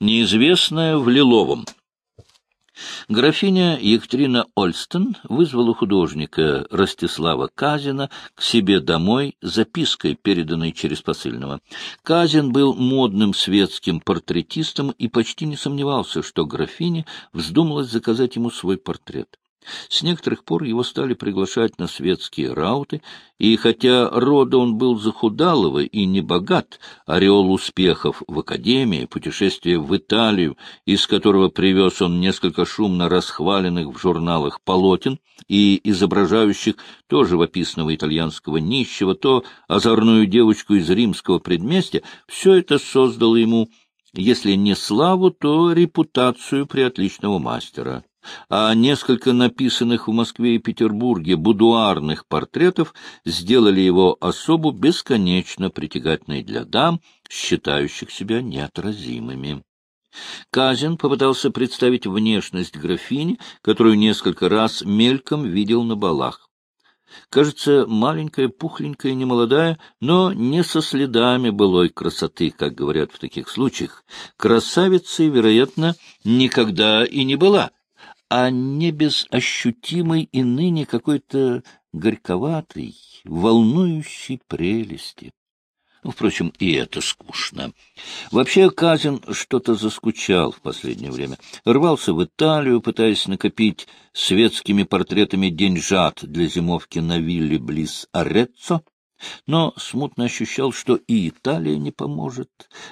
Неизвестная в Лиловом. Графиня Екатерина Ольстон вызвала художника Ростислава Казина к себе домой запиской, переданной через посыльного. Казин был модным светским портретистом и почти не сомневался, что графиня вздумалась заказать ему свой портрет. С некоторых пор его стали приглашать на светские рауты, и хотя рода он был захудалого и небогат, орел успехов в академии, путешествие в Италию, из которого привез он несколько шумно расхваленных в журналах полотен и изображающих то живописного итальянского нищего, то озорную девочку из римского предместья, все это создало ему, если не славу, то репутацию приотличного мастера а несколько написанных в Москве и Петербурге будуарных портретов сделали его особу бесконечно притягательной для дам, считающих себя неотразимыми. Казин попытался представить внешность графини, которую несколько раз мельком видел на балах. Кажется, маленькая, пухленькая, немолодая, но не со следами былой красоты, как говорят в таких случаях. Красавицей, вероятно, никогда и не была а не без ощутимой и ныне какой-то горьковатой, волнующей прелести. Впрочем, и это скучно. Вообще Казин что-то заскучал в последнее время. Рвался в Италию, пытаясь накопить светскими портретами деньжат для зимовки на вилле близ Ореццо. Но смутно ощущал, что и Италия не поможет.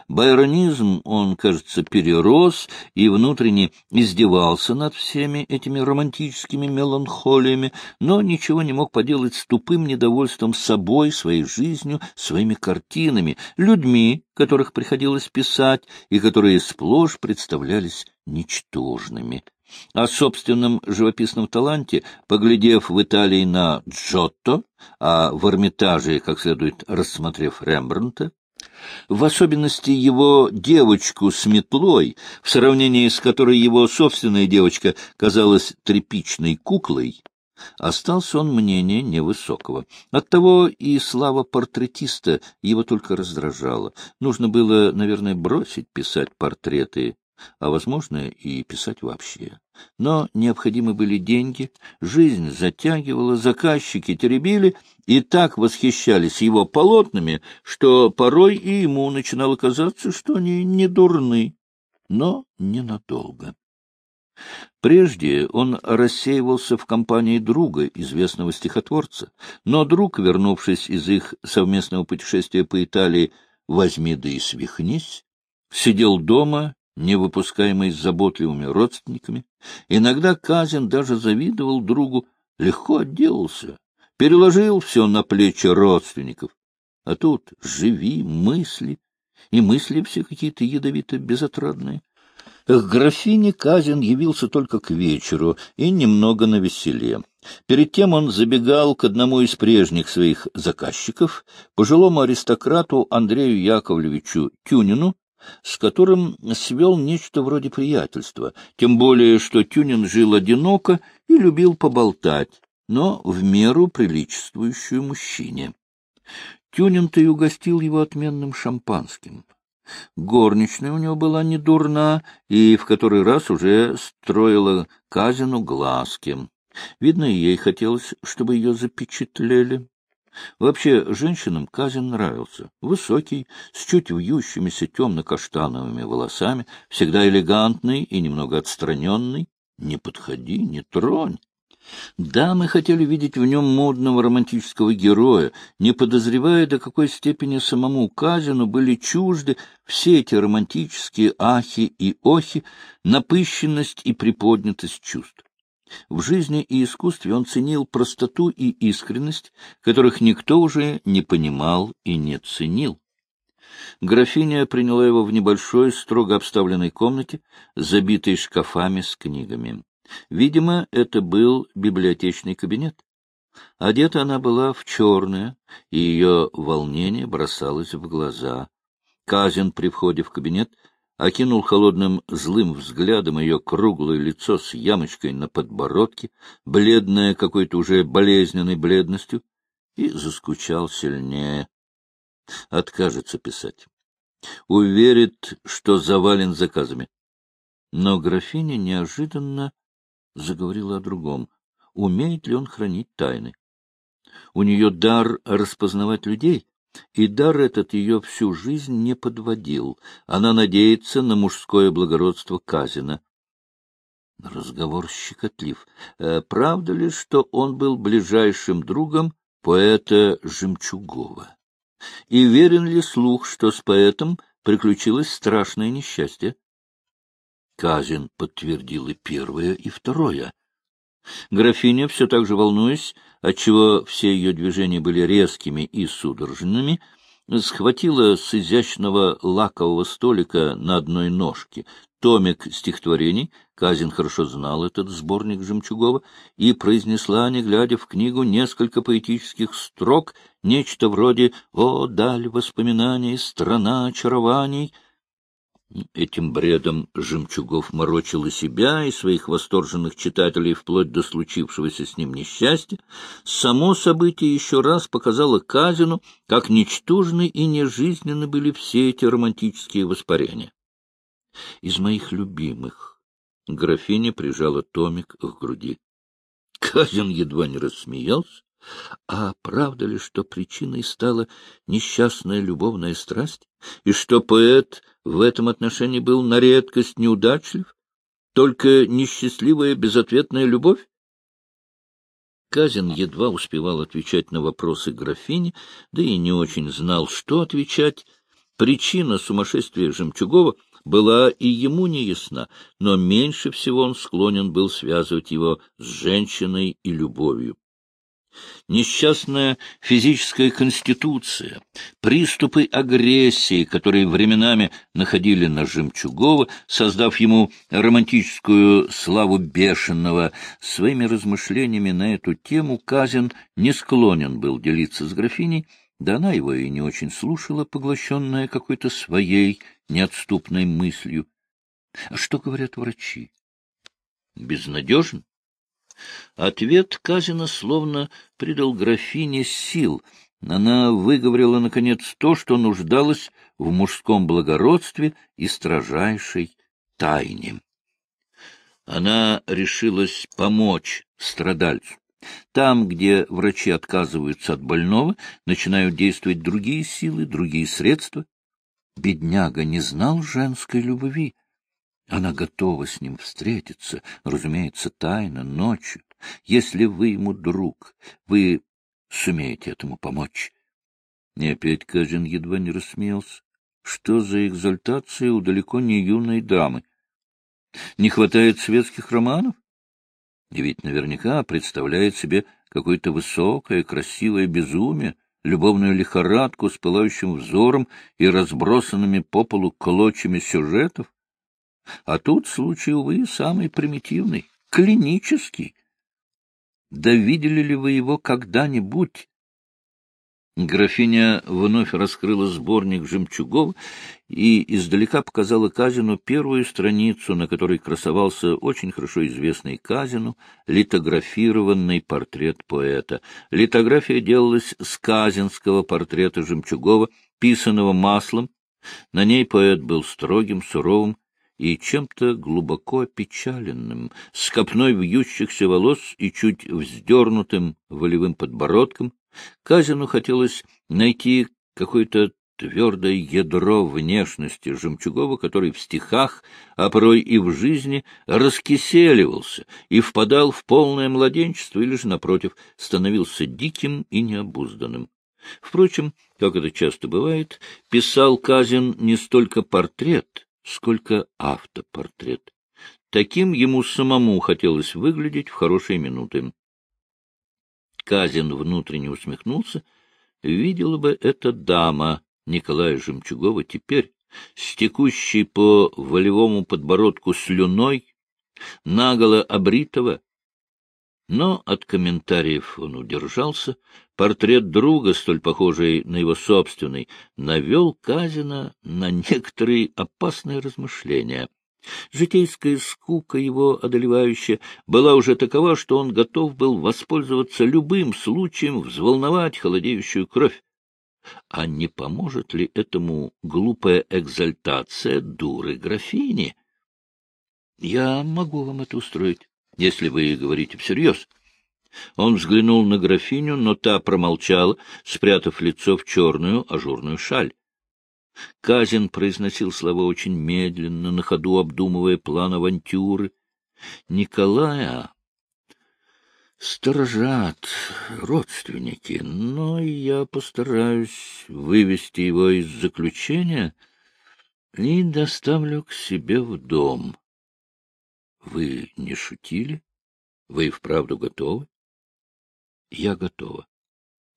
Байронизм он, кажется, перерос и внутренне издевался над всеми этими романтическими меланхолиями, но ничего не мог поделать с тупым недовольством собой, своей жизнью, своими картинами, людьми, которых приходилось писать и которые сплошь представлялись ничтожными. А, О собственном живописном таланте, поглядев в Италии на Джотто, а в Эрмитаже, как следует рассмотрев Рембрандта, в особенности его девочку с метлой, в сравнении с которой его собственная девочка казалась тряпичной куклой, остался он мнение невысокого. Оттого и слава портретиста его только раздражала. Нужно было, наверное, бросить писать портреты а, возможно, и писать вообще. Но необходимы были деньги, жизнь затягивала, заказчики теребили и так восхищались его полотнами, что порой и ему начинало казаться, что они не дурны, но ненадолго. Прежде он рассеивался в компании друга, известного стихотворца, но друг, вернувшись из их совместного путешествия по Италии «Возьми да и свихнись», сидел дома невыпускаемой заботливыми родственниками. Иногда Казин даже завидовал другу, легко отделался, переложил все на плечи родственников. А тут живи мысли, и мысли все какие-то ядовито безотрадные. К графине Казин явился только к вечеру и немного на веселе. Перед тем он забегал к одному из прежних своих заказчиков, пожилому аристократу Андрею Яковлевичу Тюнину, с которым свел нечто вроде приятельства, тем более, что Тюнин жил одиноко и любил поболтать, но в меру приличествующую мужчине. Тюнин-то и угостил его отменным шампанским. Горничная у него была не дурна и в который раз уже строила Казину глазки. Видно, ей хотелось, чтобы ее запечатлели. Вообще, женщинам Казин нравился. Высокий, с чуть вьющимися темно-каштановыми волосами, всегда элегантный и немного отстраненный. Не подходи, не тронь. Да, мы хотели видеть в нем модного романтического героя, не подозревая, до какой степени самому Казину были чужды все эти романтические ахи и охи, напыщенность и приподнятость чувств. В жизни и искусстве он ценил простоту и искренность, которых никто уже не понимал и не ценил. Графиня приняла его в небольшой, строго обставленной комнате, забитой шкафами с книгами. Видимо, это был библиотечный кабинет. Одета она была в черное, и ее волнение бросалось в глаза. Казин при входе в кабинет — окинул холодным злым взглядом ее круглое лицо с ямочкой на подбородке, бледное какой-то уже болезненной бледностью, и заскучал сильнее. Откажется писать. Уверит, что завален заказами. Но графиня неожиданно заговорила о другом. Умеет ли он хранить тайны? У нее дар распознавать людей, и дар этот ее всю жизнь не подводил. Она надеется на мужское благородство Казина. Разговор щекотлив. Э, правда ли, что он был ближайшим другом поэта Жемчугова? И верен ли слух, что с поэтом приключилось страшное несчастье? Казин подтвердил и первое, и второе. Графиня все так же волнуясь, отчего все ее движения были резкими и судорожными, схватила с изящного лакового столика на одной ножке томик стихотворений, Казин хорошо знал этот сборник Жемчугова, и произнесла, не глядя в книгу, несколько поэтических строк, нечто вроде «О, даль воспоминаний, страна очарований», Этим бредом Жемчугов морочил и себя, и своих восторженных читателей вплоть до случившегося с ним несчастья. Само событие еще раз показало Казину, как ничтожны и нежизненны были все эти романтические воспарения. Из моих любимых графиня прижала томик к груди. Казин едва не рассмеялся. А правда ли, что причиной стала несчастная любовная страсть, и что поэт в этом отношении был на редкость неудачлив? Только несчастливая безответная любовь? Казин едва успевал отвечать на вопросы графини, да и не очень знал, что отвечать. Причина сумасшествия Жемчугова была и ему неясна, но меньше всего он склонен был связывать его с женщиной и любовью. Несчастная физическая конституция, приступы агрессии, которые временами находили на Жемчугова, создав ему романтическую славу бешеного, своими размышлениями на эту тему Казин не склонен был делиться с графиней, да она его и не очень слушала, поглощенная какой-то своей неотступной мыслью. А что говорят врачи? Безнадежно? Ответ Казина словно придал графине сил. Она выговорила, наконец, то, что нуждалось в мужском благородстве и строжайшей тайне. Она решилась помочь страдальцу. Там, где врачи отказываются от больного, начинают действовать другие силы, другие средства. Бедняга не знал женской любви. Она готова с ним встретиться, разумеется, тайно, ночью. Если вы ему друг, вы сумеете этому помочь. И опять Казин едва не рассмеялся. Что за экзальтация у далеко не юной дамы? Не хватает светских романов? И ведь наверняка представляет себе какое-то высокое, красивое безумие, любовную лихорадку с пылающим взором и разбросанными по полу клочьями сюжетов. А тут случай, увы, самый примитивный, клинический. Да видели ли вы его когда-нибудь? Графиня вновь раскрыла сборник жемчугов и издалека показала Казину первую страницу, на которой красовался очень хорошо известный Казину литографированный портрет поэта. Литография делалась с казинского портрета Жемчугова, писанного маслом. На ней поэт был строгим, суровым, и чем-то глубоко опечаленным, с копной вьющихся волос и чуть вздернутым волевым подбородком, Казину хотелось найти какое-то твердое ядро внешности Жемчугова, который в стихах, а порой и в жизни, раскиселивался и впадал в полное младенчество или же, напротив, становился диким и необузданным. Впрочем, как это часто бывает, писал Казин не столько портрет, сколько автопортрет. Таким ему самому хотелось выглядеть в хорошие минуты. Казин внутренне усмехнулся. Видела бы эта дама Николая Жемчугова теперь, стекущей по волевому подбородку слюной, наголо обритого, но от комментариев он удержался. Портрет друга, столь похожий на его собственный, навел Казина на некоторые опасные размышления. Житейская скука его одолевающая была уже такова, что он готов был воспользоваться любым случаем взволновать холодеющую кровь. А не поможет ли этому глупая экзальтация дуры графини? — Я могу вам это устроить если вы говорите всерьез. Он взглянул на графиню, но та промолчала, спрятав лицо в черную ажурную шаль. Казин произносил слова очень медленно, на ходу обдумывая план авантюры. Николая а? сторожат родственники, но я постараюсь вывести его из заключения и доставлю к себе в дом. Вы не шутили? Вы и вправду готовы? Я готова.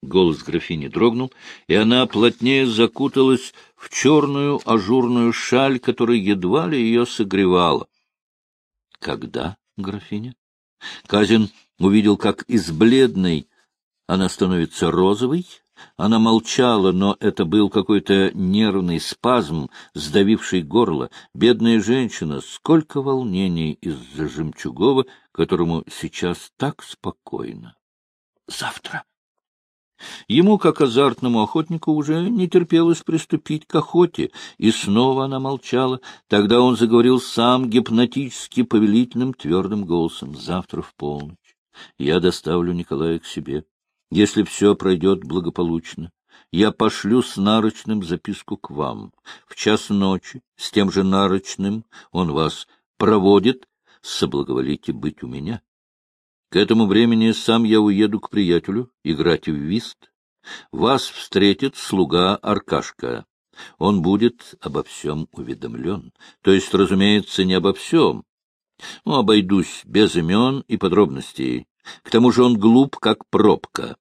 Голос графини дрогнул, и она плотнее закуталась в черную ажурную шаль, которая едва ли ее согревала. — Когда, графиня? Казин увидел, как из бледной она становится розовой, она молчала, но это был какой-то нервный спазм, сдавивший горло. Бедная женщина, сколько волнений из-за Жемчугова, которому сейчас так спокойно. Завтра. Ему, как азартному охотнику, уже не терпелось приступить к охоте, и снова она молчала. Тогда он заговорил сам гипнотически повелительным твердым голосом. Завтра в полночь я доставлю Николая к себе. Если все пройдет благополучно, я пошлю с нарочным записку к вам. В час ночи с тем же нарочным он вас проводит, соблаговолите быть у меня. К этому времени сам я уеду к приятелю играть в вист. Вас встретит слуга Аркашка. Он будет обо всем уведомлен. То есть, разумеется, не обо всем. Но ну, обойдусь без имен и подробностей. К тому же он глуп, как пробка.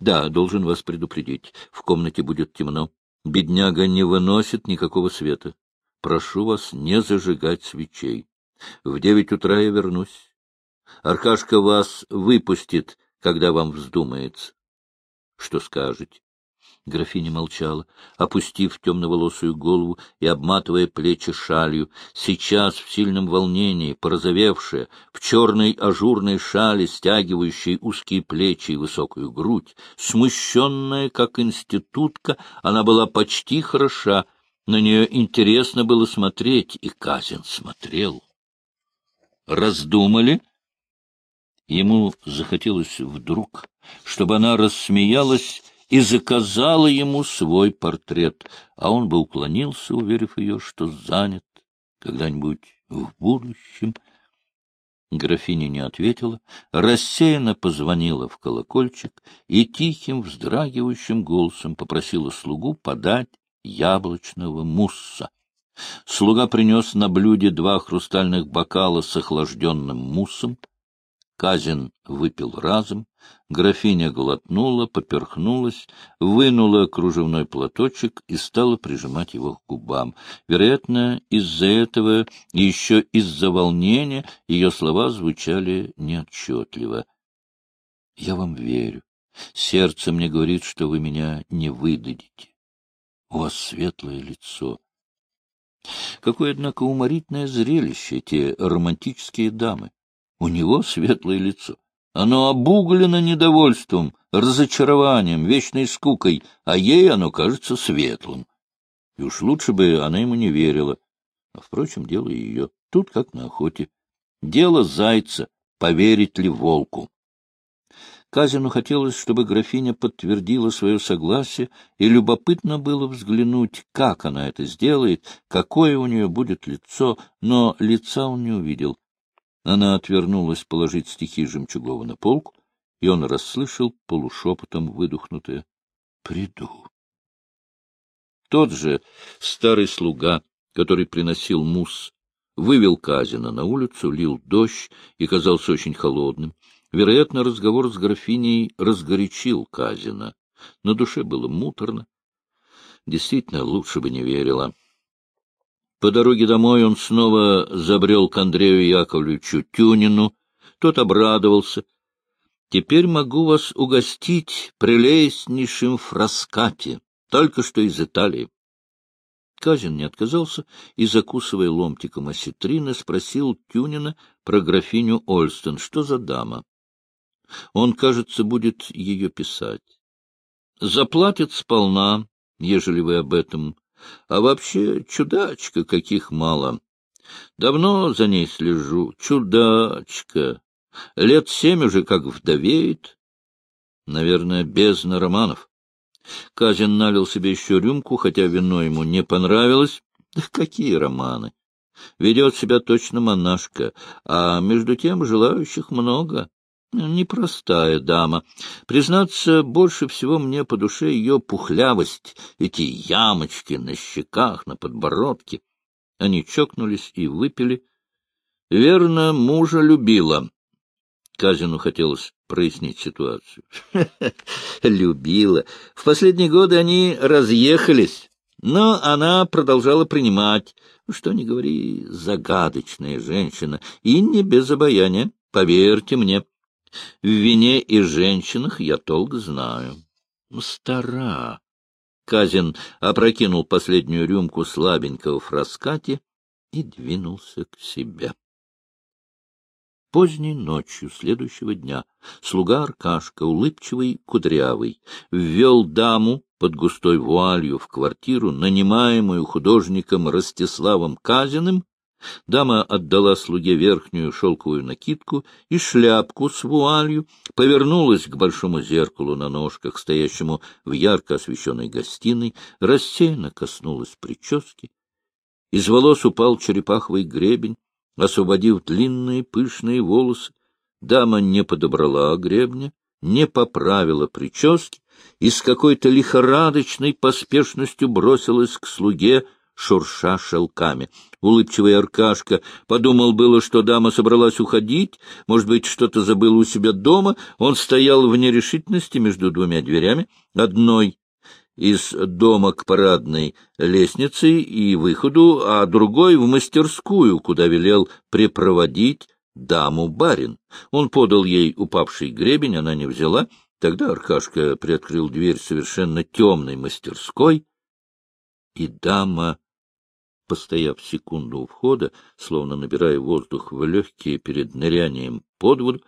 Да, должен вас предупредить, в комнате будет темно. Бедняга не выносит никакого света. Прошу вас не зажигать свечей. В девять утра я вернусь. Аркашка вас выпустит, когда вам вздумается. Что скажете? Графиня молчала, опустив темноволосую голову и обматывая плечи шалью, сейчас в сильном волнении, порозовевшая, в черной ажурной шале, стягивающей узкие плечи и высокую грудь, смущенная, как институтка, она была почти хороша, на нее интересно было смотреть, и Казин смотрел. «Раздумали?» Ему захотелось вдруг, чтобы она рассмеялась, и заказала ему свой портрет, а он бы уклонился, уверив ее, что занят когда-нибудь в будущем. Графиня не ответила, рассеянно позвонила в колокольчик и тихим, вздрагивающим голосом попросила слугу подать яблочного мусса. Слуга принес на блюде два хрустальных бокала с охлажденным муссом, Казин выпил разом, графиня глотнула, поперхнулась, вынула кружевной платочек и стала прижимать его к губам. Вероятно, из-за этого, и еще из-за волнения, ее слова звучали неотчетливо. — Я вам верю. Сердце мне говорит, что вы меня не выдадите. У вас светлое лицо. Какое, однако, уморительное зрелище те романтические дамы! У него светлое лицо. Оно обуглено недовольством, разочарованием, вечной скукой, а ей оно кажется светлым. И уж лучше бы она ему не верила. А, впрочем, дело ее тут как на охоте. Дело зайца, поверить ли волку. Казину хотелось, чтобы графиня подтвердила свое согласие, и любопытно было взглянуть, как она это сделает, какое у нее будет лицо, но лица он не увидел. Она отвернулась положить стихи Жемчугова на полку, и он расслышал полушепотом выдохнутое «Приду». Тот же старый слуга, который приносил мусс, вывел Казина на улицу, лил дождь и казался очень холодным. Вероятно, разговор с графиней разгорячил Казина. На душе было муторно. Действительно, лучше бы не верила. По дороге домой он снова забрел к Андрею Яковлевичу Тюнину. Тот обрадовался. «Теперь могу вас угостить прелестнейшим фраскати, только что из Италии». Казин не отказался и, закусывая ломтиком осетрины, спросил Тюнина про графиню Ольстен, что за дама. Он, кажется, будет ее писать. «Заплатит сполна, ежели вы об этом а вообще чудачка каких мало. Давно за ней слежу, чудачка. Лет семь уже как вдовеет. Наверное, без романов. Казин налил себе еще рюмку, хотя вино ему не понравилось. Да какие романы! Ведет себя точно монашка, а между тем желающих много. Непростая дама. Признаться, больше всего мне по душе ее пухлявость, эти ямочки на щеках, на подбородке. Они чокнулись и выпили. Верно, мужа любила. Казину хотелось прояснить ситуацию. Любила. В последние годы они разъехались, но она продолжала принимать, что не говори, загадочная женщина, и не без обаяния, поверьте мне. В вине и женщинах я толк знаю. Стара. Казин опрокинул последнюю рюмку слабенького фраскати и двинулся к себе. Поздней ночью следующего дня слуга Аркашка, улыбчивый, кудрявый, ввел даму под густой вуалью в квартиру, нанимаемую художником Ростиславом Казиным, Дама отдала слуге верхнюю шелковую накидку и шляпку с вуалью, повернулась к большому зеркалу на ножках, стоящему в ярко освещенной гостиной, рассеянно коснулась прически. Из волос упал черепаховый гребень, освободив длинные пышные волосы. Дама не подобрала гребня, не поправила прически и с какой-то лихорадочной поспешностью бросилась к слуге, шурша шелками. улыбчивый Аркашка подумал было, что дама собралась уходить, может быть, что-то забыла у себя дома. Он стоял в нерешительности между двумя дверями, одной из дома к парадной лестнице и выходу, а другой в мастерскую, куда велел припроводить даму барин. Он подал ей упавший гребень, она не взяла. Тогда Аркашка приоткрыл дверь совершенно темной мастерской, и дама постояв секунду у входа, словно набирая воздух в легкие перед нырянием под воду,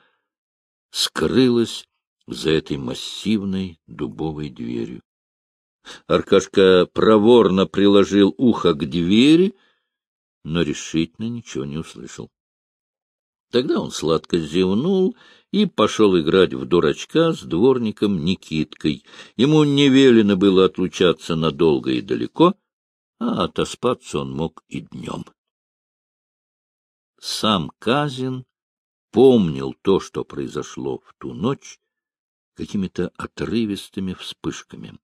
скрылась за этой массивной дубовой дверью. Аркашка проворно приложил ухо к двери, но решительно ничего не услышал. Тогда он сладко зевнул и пошел играть в дурачка с дворником Никиткой. Ему не велено было отлучаться надолго и далеко — а, отоспаться он мог и днем. Сам Казин помнил то, что произошло в ту ночь, какими-то отрывистыми вспышками.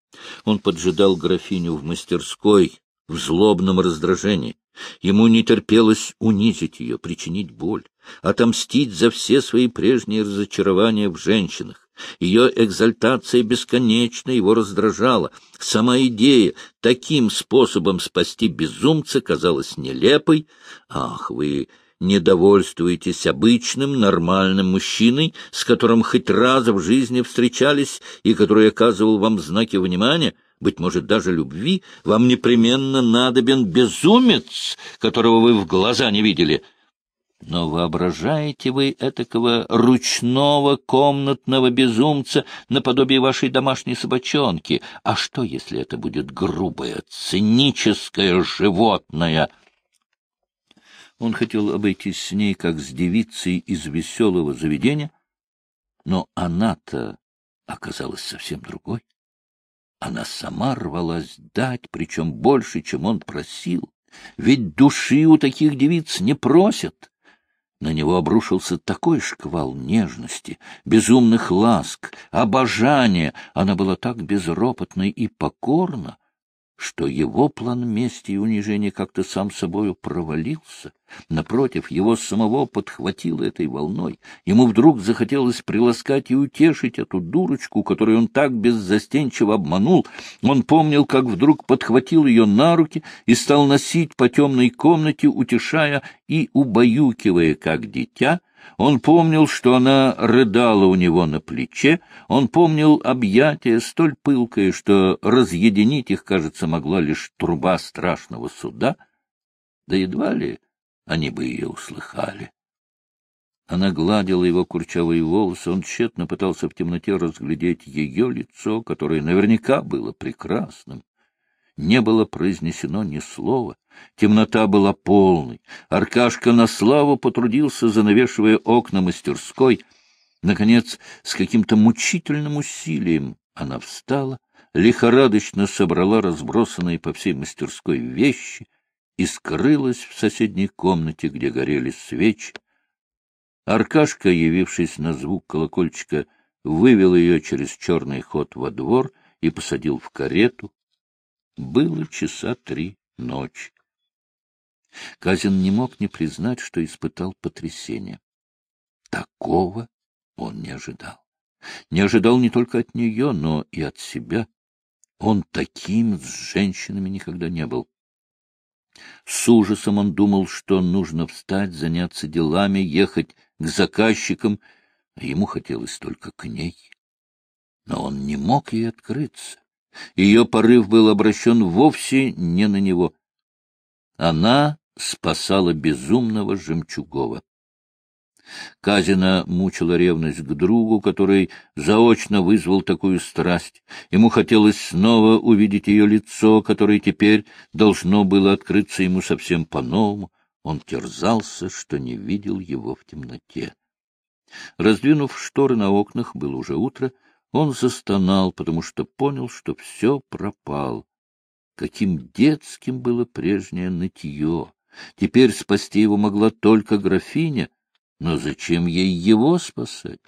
Он поджидал графиню в мастерской в злобном раздражении. Ему не терпелось унизить ее, причинить боль, отомстить за все свои прежние разочарования в женщинах. Ее экзальтация бесконечна его раздражала. Сама идея таким способом спасти безумца казалась нелепой. Ах, вы недовольствуетесь обычным, нормальным мужчиной, с которым хоть раз в жизни встречались и который оказывал вам знаки внимания, быть может, даже любви, вам непременно надобен безумец, которого вы в глаза не видели — но воображаете вы этакого ручного комнатного безумца наподобие вашей домашней собачонки. А что, если это будет грубое, циническое животное?» Он хотел обойтись с ней, как с девицей из веселого заведения, но она-то оказалась совсем другой. Она сама рвалась дать, причем больше, чем он просил. Ведь души у таких девиц не просят. На него обрушился такой шквал нежности, безумных ласк, обожания. Она была так безропотной и покорна, что его план мести и унижения как-то сам собою провалился. Напротив, его самого подхватило этой волной. Ему вдруг захотелось приласкать и утешить эту дурочку, которую он так беззастенчиво обманул. Он помнил, как вдруг подхватил ее на руки и стал носить по темной комнате, утешая и убаюкивая, как дитя — он помнил, что она рыдала у него на плече, он помнил объятия столь пылкое, что разъединить их, кажется, могла лишь труба страшного суда, да едва ли они бы ее услыхали. Она гладила его курчавые волосы, он тщетно пытался в темноте разглядеть ее лицо, которое наверняка было прекрасным не было произнесено ни слова. Темнота была полной. Аркашка на славу потрудился, занавешивая окна мастерской. Наконец, с каким-то мучительным усилием она встала, лихорадочно собрала разбросанные по всей мастерской вещи и скрылась в соседней комнате, где горели свечи. Аркашка, явившись на звук колокольчика, вывел ее через черный ход во двор и посадил в карету, было часа три ночи. Казин не мог не признать, что испытал потрясение. Такого он не ожидал. Не ожидал не только от нее, но и от себя. Он таким с женщинами никогда не был. С ужасом он думал, что нужно встать, заняться делами, ехать к заказчикам. А ему хотелось только к ней. Но он не мог ей открыться. Ее порыв был обращен вовсе не на него. Она спасала безумного Жемчугова. Казина мучила ревность к другу, который заочно вызвал такую страсть. Ему хотелось снова увидеть ее лицо, которое теперь должно было открыться ему совсем по-новому. Он терзался, что не видел его в темноте. Раздвинув шторы на окнах, было уже утро, он застонал, потому что понял, что все пропал. Каким детским было прежнее нытье! Теперь спасти его могла только графиня, но зачем ей его спасать?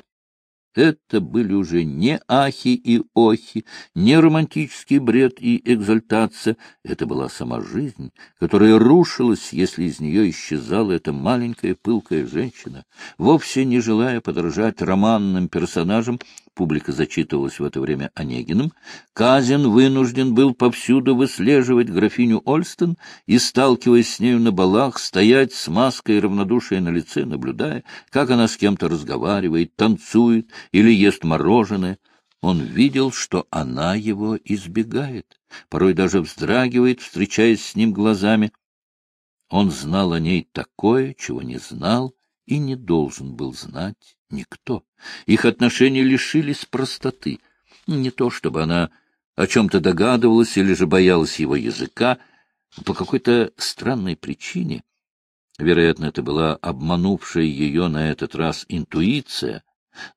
это были уже не ахи и охи, не романтический бред и экзальтация. Это была сама жизнь, которая рушилась, если из нее исчезала эта маленькая пылкая женщина. Вовсе не желая подражать романным персонажам, публика зачитывалась в это время Онегиным, Казин вынужден был повсюду выслеживать графиню Ольстон и, сталкиваясь с нею на балах, стоять с маской равнодушия на лице, наблюдая, как она с кем-то разговаривает, танцует или ест мороженое, он видел, что она его избегает, порой даже вздрагивает, встречаясь с ним глазами. Он знал о ней такое, чего не знал и не должен был знать никто. Их отношения лишились простоты. Не то чтобы она о чем-то догадывалась или же боялась его языка, по какой-то странной причине. Вероятно, это была обманувшая ее на этот раз интуиция,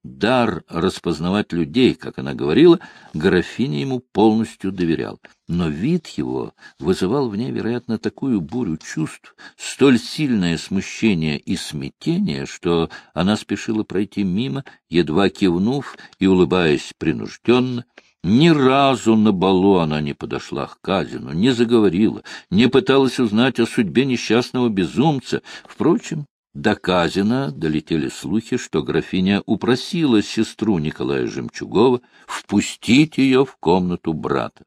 Дар распознавать людей, как она говорила, графиня ему полностью доверял. Но вид его вызывал в ней, вероятно, такую бурю чувств, столь сильное смущение и смятение, что она спешила пройти мимо, едва кивнув и улыбаясь принужденно. Ни разу на балу она не подошла к Казину, не заговорила, не пыталась узнать о судьбе несчастного безумца. Впрочем, до Казина долетели слухи, что графиня упросила сестру Николая Жемчугова впустить ее в комнату брата.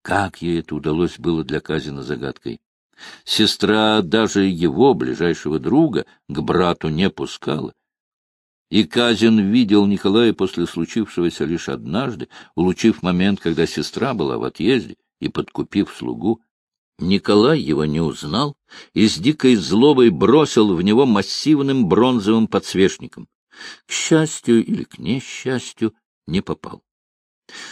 Как ей это удалось, было для Казина загадкой. Сестра даже его, ближайшего друга, к брату не пускала. И Казин видел Николая после случившегося лишь однажды, улучив момент, когда сестра была в отъезде, и подкупив слугу. Николай его не узнал и с дикой злобой бросил в него массивным бронзовым подсвечником. К счастью или к несчастью не попал.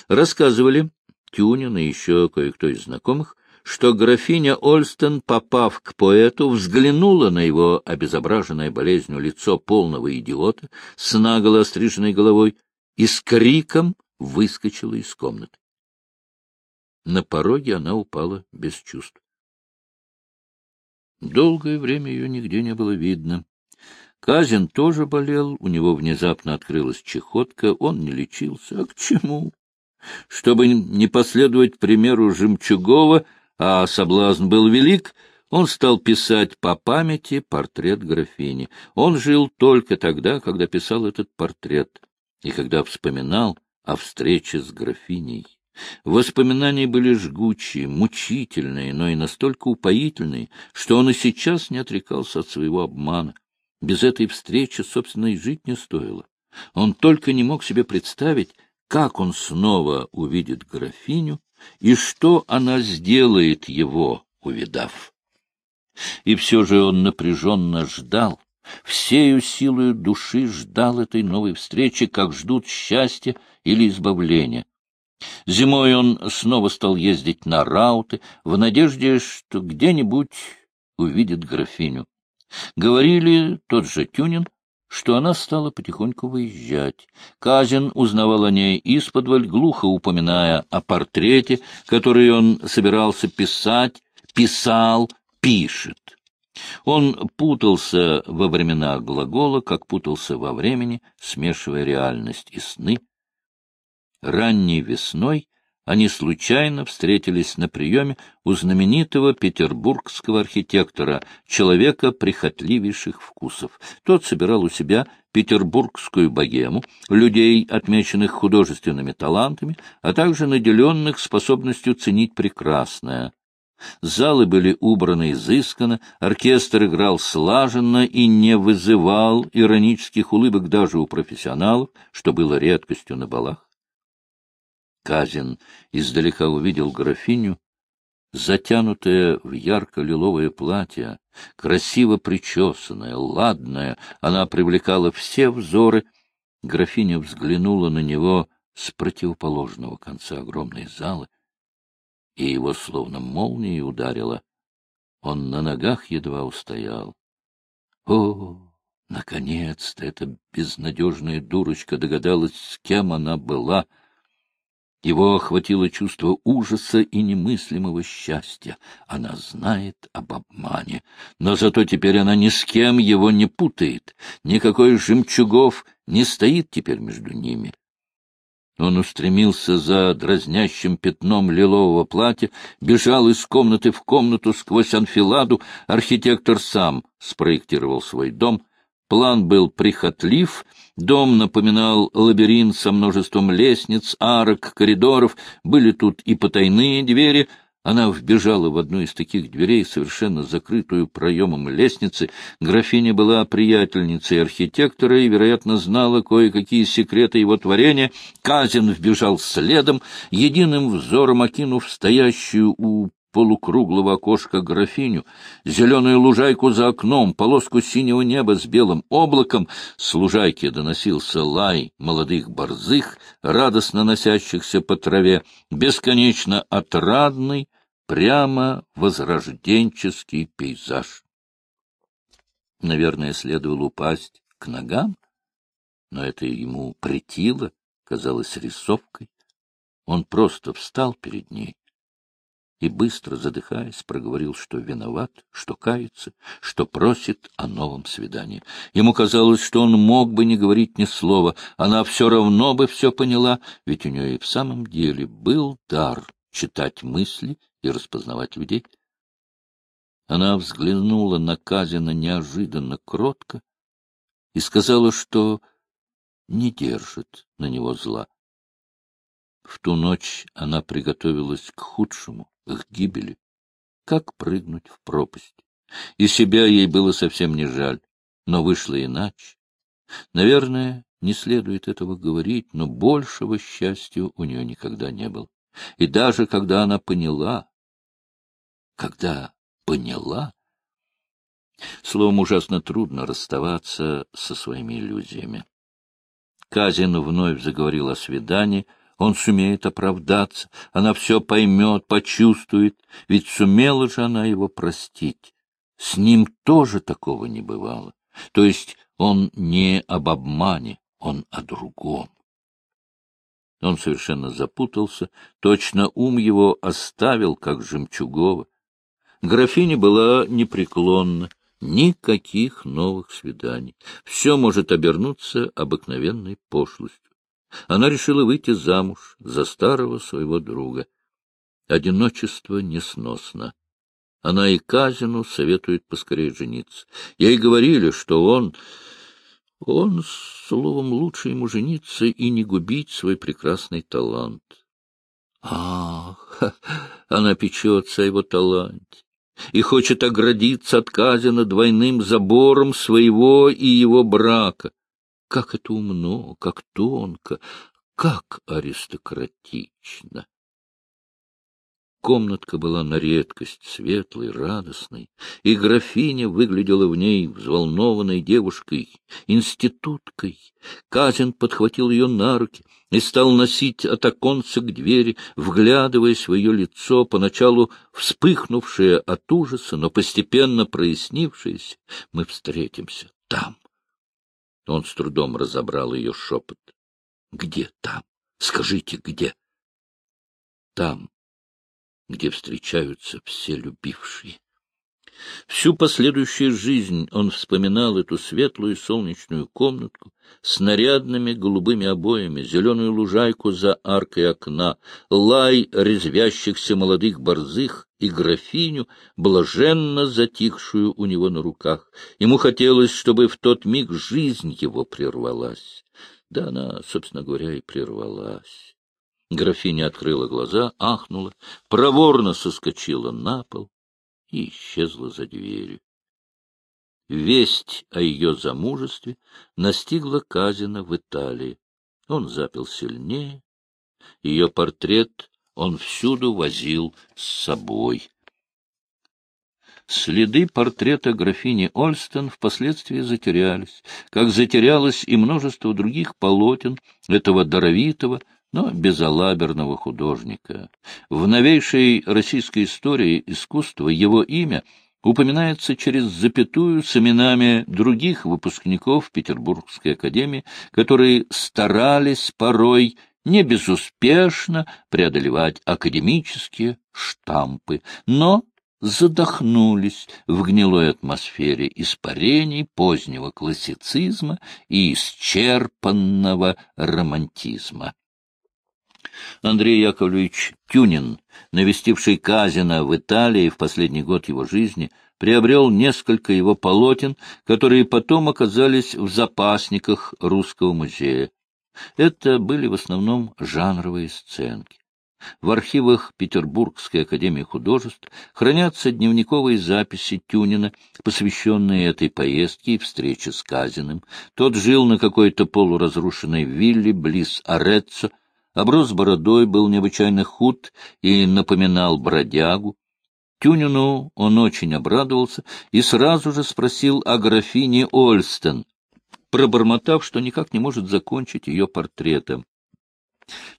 Рассказывали Тюнин и еще кое-кто из знакомых, что графиня Ольстен, попав к поэту, взглянула на его обезображенное болезнью лицо полного идиота с наголо стриженной головой и с криком выскочила из комнаты. На пороге она упала без чувств. Долгое время ее нигде не было видно. Казин тоже болел, у него внезапно открылась чехотка, он не лечился. А к чему? Чтобы не последовать примеру Жемчугова, а соблазн был велик, он стал писать по памяти портрет графини. Он жил только тогда, когда писал этот портрет, и когда вспоминал о встрече с графиней. Воспоминания были жгучие, мучительные, но и настолько упоительные, что он и сейчас не отрекался от своего обмана. Без этой встречи, собственно, и жить не стоило. Он только не мог себе представить, как он снова увидит графиню и что она сделает его, увидав. И все же он напряженно ждал, всею силою души ждал этой новой встречи, как ждут счастья или избавления. Зимой он снова стал ездить на рауты, в надежде, что где-нибудь увидит графиню. Говорили тот же Тюнин, что она стала потихоньку выезжать. Казин узнавал о ней исподволь, глухо упоминая о портрете, который он собирался писать, писал, пишет. Он путался во времена глагола, как путался во времени, смешивая реальность и сны, ранней весной они случайно встретились на приеме у знаменитого петербургского архитектора, человека прихотливейших вкусов. Тот собирал у себя петербургскую богему, людей, отмеченных художественными талантами, а также наделенных способностью ценить прекрасное. Залы были убраны изысканно, оркестр играл слаженно и не вызывал иронических улыбок даже у профессионалов, что было редкостью на балах. Казин издалека увидел графиню, затянутая в ярко-лиловое платье, красиво причесанная, ладная, она привлекала все взоры. Графиня взглянула на него с противоположного конца огромной залы, и его словно молнией ударило. Он на ногах едва устоял. О, наконец-то эта безнадежная дурочка догадалась, с кем она была — его охватило чувство ужаса и немыслимого счастья. Она знает об обмане, но зато теперь она ни с кем его не путает. Никакой жемчугов не стоит теперь между ними. Он устремился за дразнящим пятном лилового платья, бежал из комнаты в комнату сквозь анфиладу. Архитектор сам спроектировал свой дом, План был прихотлив, дом напоминал лабиринт со множеством лестниц, арок, коридоров, были тут и потайные двери. Она вбежала в одну из таких дверей, совершенно закрытую проемом лестницы. Графиня была приятельницей архитектора и, вероятно, знала кое-какие секреты его творения. Казин вбежал следом, единым взором окинув стоящую у полукруглого окошка графиню, зеленую лужайку за окном, полоску синего неба с белым облаком. С лужайки доносился лай молодых борзых, радостно носящихся по траве, бесконечно отрадный, прямо возрожденческий пейзаж. Наверное, следовало упасть к ногам, но это ему претило, казалось рисовкой. Он просто встал перед ней — и, быстро задыхаясь, проговорил, что виноват, что кается, что просит о новом свидании. Ему казалось, что он мог бы не говорить ни слова, она все равно бы все поняла, ведь у нее и в самом деле был дар читать мысли и распознавать людей. Она взглянула на Казина неожиданно кротко и сказала, что не держит на него зла. В ту ночь она приготовилась к худшему их гибели, как прыгнуть в пропасть. И себя ей было совсем не жаль, но вышло иначе. Наверное, не следует этого говорить, но большего счастья у нее никогда не было. И даже когда она поняла, когда поняла, словом, ужасно трудно расставаться со своими иллюзиями. Казин вновь заговорил о свидании, он сумеет оправдаться, она все поймет, почувствует, ведь сумела же она его простить. С ним тоже такого не бывало. То есть он не об обмане, он о другом. Он совершенно запутался, точно ум его оставил, как жемчугово. Графиня была непреклонна, никаких новых свиданий. Все может обернуться обыкновенной пошлостью. Она решила выйти замуж за старого своего друга. Одиночество несносно. Она и Казину советует поскорее жениться. Ей говорили, что он... Он, словом, лучше ему жениться и не губить свой прекрасный талант. Ах, она печется о его таланте и хочет оградиться от Казина двойным забором своего и его брака как это умно, как тонко, как аристократично! Комнатка была на редкость светлой, радостной, и графиня выглядела в ней взволнованной девушкой, институткой. Казин подхватил ее на руки и стал носить от оконца к двери, вглядываясь в ее лицо, поначалу вспыхнувшее от ужаса, но постепенно прояснившееся. «Мы встретимся там, он с трудом разобрал ее шепот. — Где там? Скажите, где? — Там, где встречаются все любившие. Всю последующую жизнь он вспоминал эту светлую солнечную комнатку с нарядными голубыми обоями, зеленую лужайку за аркой окна, лай резвящихся молодых борзых и графиню, блаженно затихшую у него на руках. Ему хотелось, чтобы в тот миг жизнь его прервалась. Да она, собственно говоря, и прервалась. Графиня открыла глаза, ахнула, проворно соскочила на пол и исчезла за дверью. Весть о ее замужестве настигла Казина в Италии. Он запил сильнее. Ее портрет он всюду возил с собой. Следы портрета графини Ольстон впоследствии затерялись, как затерялось и множество других полотен этого даровитого, но безалаберного художника. В новейшей российской истории искусства его имя упоминается через запятую с именами других выпускников Петербургской академии, которые старались порой не безуспешно преодолевать академические штампы, но задохнулись в гнилой атмосфере испарений позднего классицизма и исчерпанного романтизма. Андрей Яковлевич Тюнин, навестивший Казина в Италии в последний год его жизни, приобрел несколько его полотен, которые потом оказались в запасниках Русского музея. Это были в основном жанровые сценки. В архивах Петербургской академии художеств хранятся дневниковые записи Тюнина, посвященные этой поездке и встрече с Казиным. Тот жил на какой-то полуразрушенной вилле близ Ореццо, Оброс бородой был необычайно худ и напоминал бродягу. Тюнину он очень обрадовался и сразу же спросил о графине Ольстен, пробормотав, что никак не может закончить ее портретом.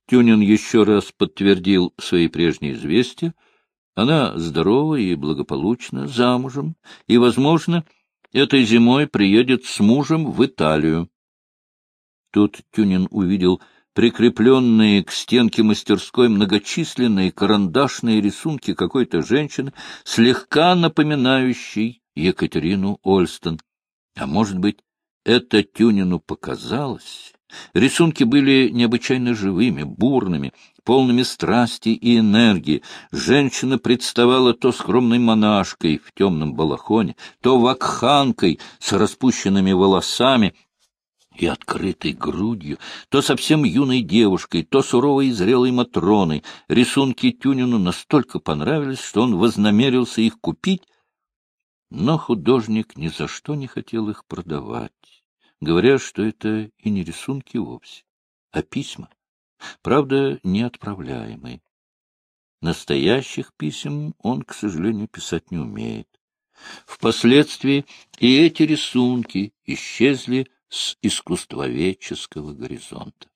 Тюнин еще раз подтвердил свои прежние известия. Она здорова и благополучна, замужем, и, возможно, этой зимой приедет с мужем в Италию. Тут Тюнин увидел, прикрепленные к стенке мастерской многочисленные карандашные рисунки какой-то женщины, слегка напоминающей Екатерину Ольстон. А может быть, это Тюнину показалось? Рисунки были необычайно живыми, бурными, полными страсти и энергии. Женщина представала то скромной монашкой в темном балахоне, то вакханкой с распущенными волосами — и открытой грудью, то совсем юной девушкой, то суровой и зрелой Матроной. Рисунки Тюнину настолько понравились, что он вознамерился их купить, но художник ни за что не хотел их продавать, говоря, что это и не рисунки вовсе, а письма, правда, неотправляемые. Настоящих писем он, к сожалению, писать не умеет. Впоследствии и эти рисунки исчезли, с искусствоведческого горизонта.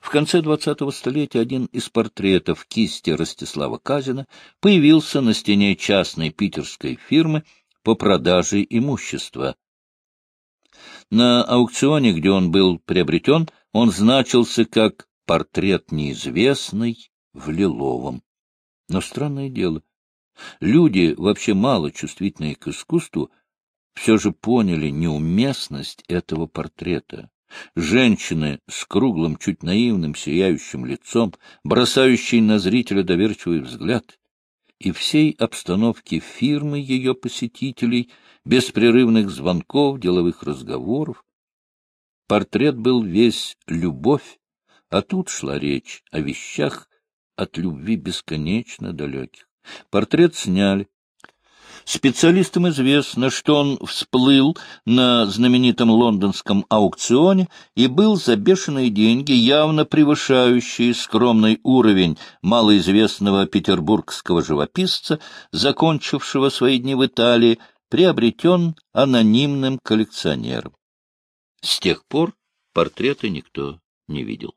В конце двадцатого столетия один из портретов кисти Ростислава Казина появился на стене частной питерской фирмы по продаже имущества. На аукционе, где он был приобретен, он значился как портрет неизвестный в лиловом. Но странное дело, люди, вообще мало чувствительные к искусству, все же поняли неуместность этого портрета. Женщины с круглым, чуть наивным, сияющим лицом, бросающей на зрителя доверчивый взгляд, и всей обстановки фирмы ее посетителей, беспрерывных звонков, деловых разговоров. Портрет был весь любовь, а тут шла речь о вещах от любви бесконечно далеких. Портрет сняли, Специалистам известно, что он всплыл на знаменитом лондонском аукционе и был за бешеные деньги, явно превышающие скромный уровень малоизвестного петербургского живописца, закончившего свои дни в Италии, приобретен анонимным коллекционером. С тех пор портреты никто не видел.